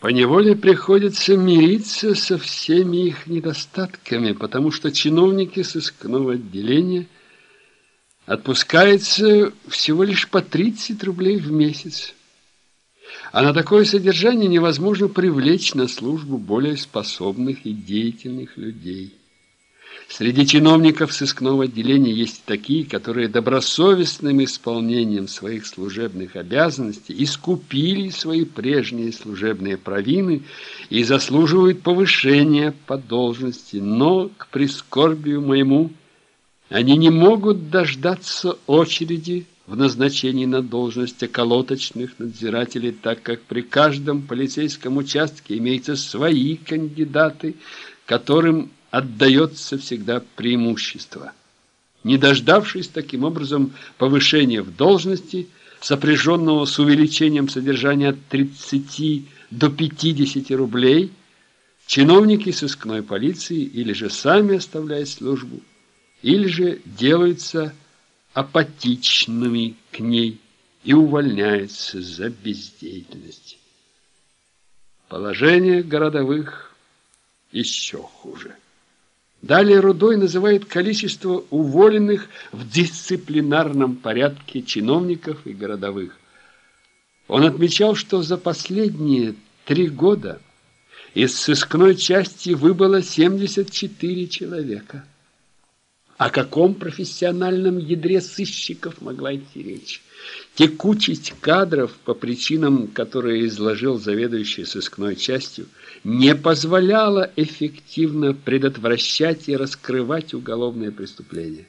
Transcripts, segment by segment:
Поневоле приходится мириться со всеми их недостатками, потому что чиновники сыскного отделения отпускаются всего лишь по 30 рублей в месяц. А на такое содержание невозможно привлечь на службу более способных и деятельных людей. Среди чиновников сыскного отделения есть такие, которые добросовестным исполнением своих служебных обязанностей искупили свои прежние служебные провины и заслуживают повышения по должности, но, к прискорбию моему, они не могут дождаться очереди в назначении на должность околоточных надзирателей, так как при каждом полицейском участке имеются свои кандидаты, которым отдается всегда преимущество. Не дождавшись таким образом повышения в должности, сопряженного с увеличением содержания от 30 до 50 рублей, чиновники сыскной полиции или же сами оставляют службу, или же делаются апатичными к ней и увольняются за бездеятельность. Положение городовых еще хуже. Далее Рудой называет количество уволенных в дисциплинарном порядке чиновников и городовых. Он отмечал, что за последние три года из сыскной части выбыло 74 человека. О каком профессиональном ядре сыщиков могла идти речь? Текучесть кадров, по причинам, которые изложил заведующий сыскной частью, не позволяла эффективно предотвращать и раскрывать уголовные преступления.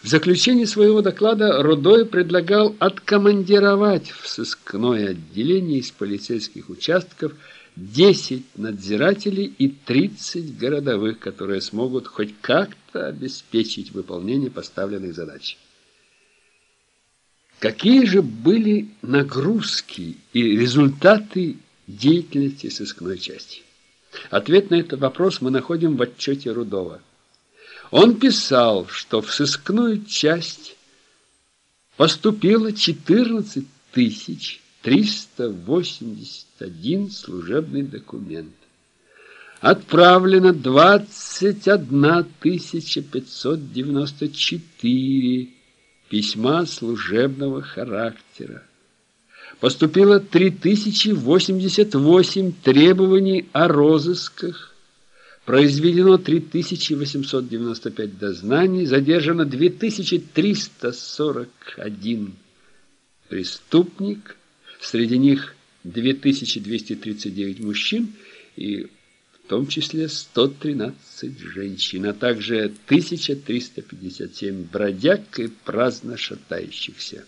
В заключении своего доклада Рудой предлагал откомандировать в сыскное отделение из полицейских участков 10 надзирателей и 30 городовых, которые смогут хоть как-то обеспечить выполнение поставленных задач. Какие же были нагрузки и результаты деятельности сыскной части? Ответ на этот вопрос мы находим в отчете Рудова. Он писал, что в сыскную часть поступило 14 тысяч 381 служебный документ. Отправлено 21 594 письма служебного характера. Поступило 3088 требований о розысках, произведено 3895 дознаний, задержано 2341 преступник, среди них 2239 мужчин и в том числе 113 женщин, а также 1357 бродяг и праздно шатающихся.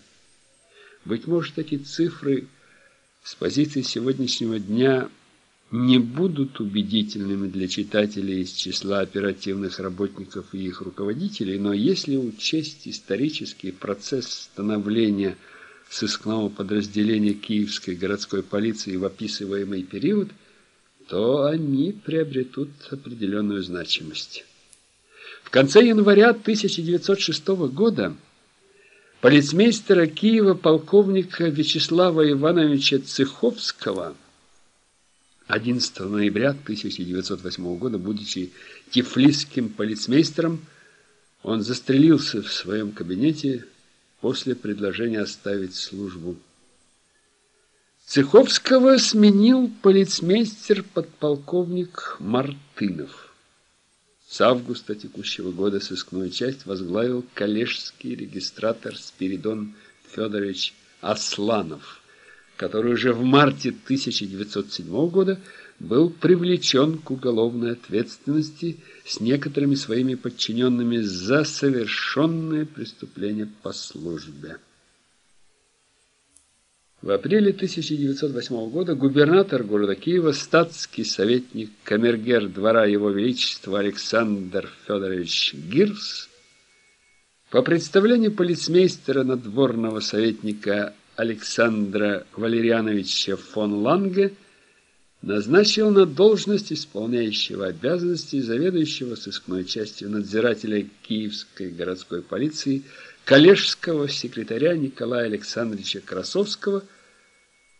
Быть может, эти цифры с позиции сегодняшнего дня не будут убедительными для читателей из числа оперативных работников и их руководителей, но если учесть исторический процесс становления сыскного подразделения Киевской городской полиции в описываемый период – то они приобретут определенную значимость. В конце января 1906 года полицмейстера Киева полковника Вячеслава Ивановича Цеховского 11 ноября 1908 года, будучи тифлисским полицмейстером, он застрелился в своем кабинете после предложения оставить службу. Цеховского сменил полицмейстер подполковник Мартынов. С августа текущего года сыскную часть возглавил коллежский регистратор Спиридон Федорович Асланов, который уже в марте 1907 года был привлечен к уголовной ответственности с некоторыми своими подчиненными за совершенное преступление по службе. В апреле 1908 года губернатор города Киева, статский советник, камергер двора Его Величества Александр Федорович Гирс, по представлению полицмейстера надворного советника Александра Валерьяновича фон Ланге, назначил на должность исполняющего обязанности заведующего сыскной частью надзирателя Киевской городской полиции коллежского секретаря Николая Александровича Красовского –